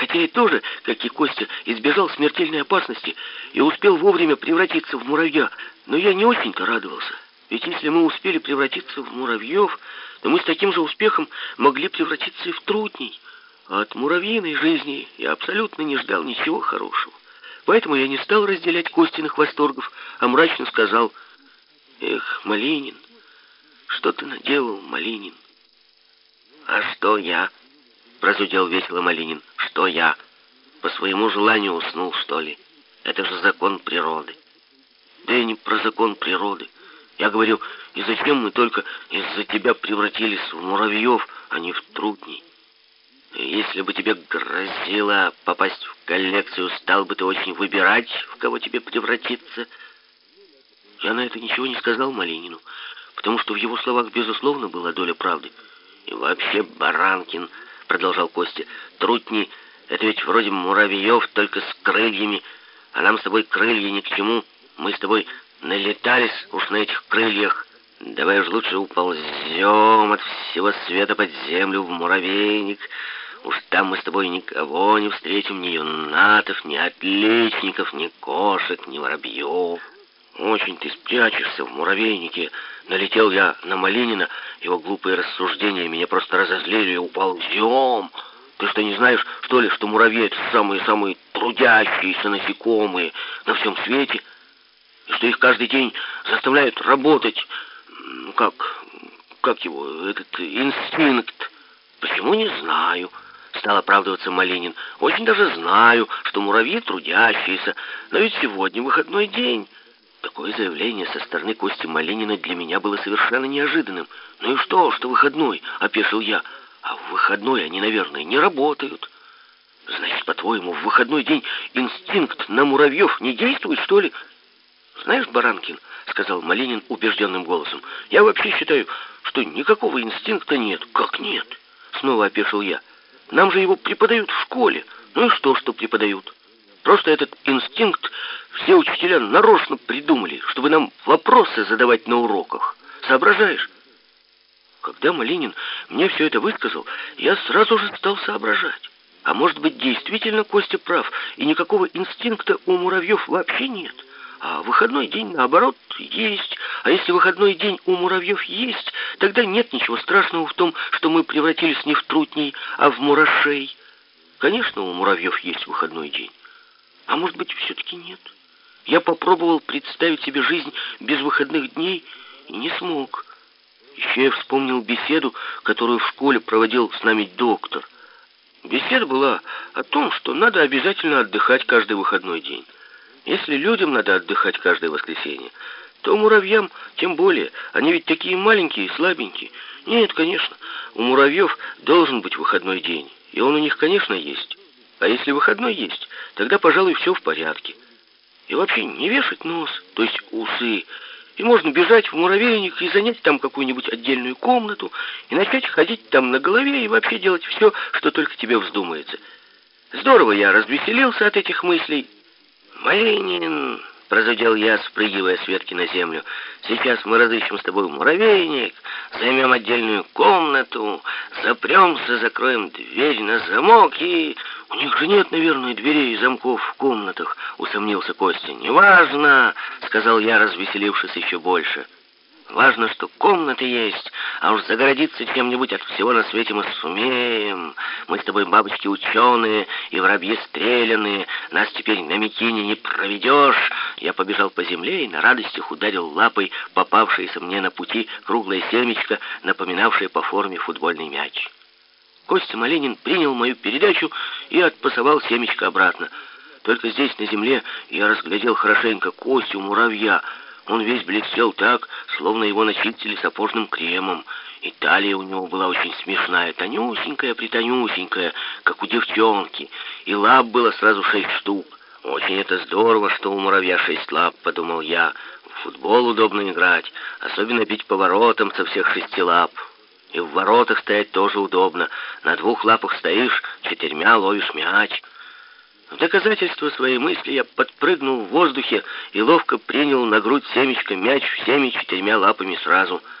Хотя я тоже, как и Костя, избежал смертельной опасности и успел вовремя превратиться в муравья, но я не очень-то радовался. Ведь если мы успели превратиться в муравьев, то мы с таким же успехом могли превратиться и в трутней. А от муравьиной жизни я абсолютно не ждал ничего хорошего. Поэтому я не стал разделять Костиных восторгов, а мрачно сказал, «Эх, Малинин, что ты наделал, Малинин?» «А что я?» — прозудел весело Малинин. «Что я? По своему желанию уснул, что ли? Это же закон природы». «Да и не про закон природы. Я говорю, и зачем мы только из-за тебя превратились в муравьев, а не в трутней? Если бы тебе грозило попасть в коллекцию, стал бы ты очень выбирать, в кого тебе превратиться?» Я на это ничего не сказал Малинину, потому что в его словах, безусловно, была доля правды. «И вообще, Баранкин...» продолжал Костя. «Трутни — это ведь вроде муравьев, только с крыльями, а нам с тобой крылья ни к чему. Мы с тобой налетались уж на этих крыльях. Давай уж лучше уползем от всего света под землю в муравейник. Уж там мы с тобой никого не встретим, ни юнатов, ни отличников, ни кошек, ни воробьев». «Очень ты спрячешься в муравейнике!» Налетел я на Малинина, его глупые рассуждения меня просто разозлили уползем. Ты что, не знаешь, что ли, что муравьи — это самые-самые трудящиеся насекомые на всем свете? И что их каждый день заставляют работать, ну как, как его, этот инстинкт? Почему, не знаю. Стал оправдываться Малинин. Очень даже знаю, что муравьи трудящиеся, но ведь сегодня выходной день. Такое заявление со стороны Кости Малинина для меня было совершенно неожиданным. «Ну и что, что выходной?» — опешил я. «А в выходной они, наверное, не работают». «Значит, по-твоему, в выходной день инстинкт на муравьев не действует, что ли?» «Знаешь, Баранкин», — сказал Малинин убежденным голосом, «я вообще считаю, что никакого инстинкта нет». «Как нет?» — снова опешил я. «Нам же его преподают в школе. Ну и что, что преподают?» Просто этот инстинкт все учителя нарочно придумали, чтобы нам вопросы задавать на уроках. Соображаешь? Когда Малинин мне все это высказал, я сразу же стал соображать. А может быть, действительно Костя прав, и никакого инстинкта у муравьев вообще нет. А выходной день, наоборот, есть. А если выходной день у муравьев есть, тогда нет ничего страшного в том, что мы превратились не в трутней, а в мурашей. Конечно, у муравьев есть выходной день. А может быть, все-таки нет? Я попробовал представить себе жизнь без выходных дней и не смог. Еще я вспомнил беседу, которую в школе проводил с нами доктор. Беседа была о том, что надо обязательно отдыхать каждый выходной день. Если людям надо отдыхать каждое воскресенье, то муравьям тем более. Они ведь такие маленькие и слабенькие. Нет, конечно, у муравьев должен быть выходной день. И он у них, конечно, есть. А если выходной есть, тогда, пожалуй, все в порядке. И вообще не вешать нос, то есть усы. И можно бежать в муравейник и занять там какую-нибудь отдельную комнату, и начать ходить там на голове и вообще делать все, что только тебе вздумается. Здорово я развеселился от этих мыслей. «Малинин!» Прозудел я, спрыгивая с ветки на землю. «Сейчас мы разыщем с тобой муравейник, займем отдельную комнату, запремся, закроем дверь на замок и...» «У них же нет, наверное, дверей и замков в комнатах», — усомнился Костя. «Неважно», — сказал я, развеселившись еще больше. Важно, что комнаты есть, а уж загородиться чем-нибудь от всего на свете мы сумеем. Мы с тобой бабочки ученые и воробьи стреляные. Нас теперь на Микине не проведешь. Я побежал по земле и на радостях ударил лапой попавшееся мне на пути круглое семечко, напоминавшее по форме футбольный мяч. Костя Малинин принял мою передачу и отпасовал семечко обратно. Только здесь, на земле, я разглядел хорошенько Костю муравья — он весь блестел так, словно его начистили сапожным кремом. И талия у него была очень смешная, тонюсенькая-притонюсенькая, как у девчонки. И лап было сразу шесть штук. Очень это здорово, что у муравья шесть лап, подумал я. В футбол удобно играть, особенно бить поворотом со всех шести лап. И в воротах стоять тоже удобно. На двух лапах стоишь, четырьмя ловишь мяч. В доказательство своей мысли я подпрыгнул в воздухе и ловко принял на грудь семечко мяч всеми четырьмя лапами сразу —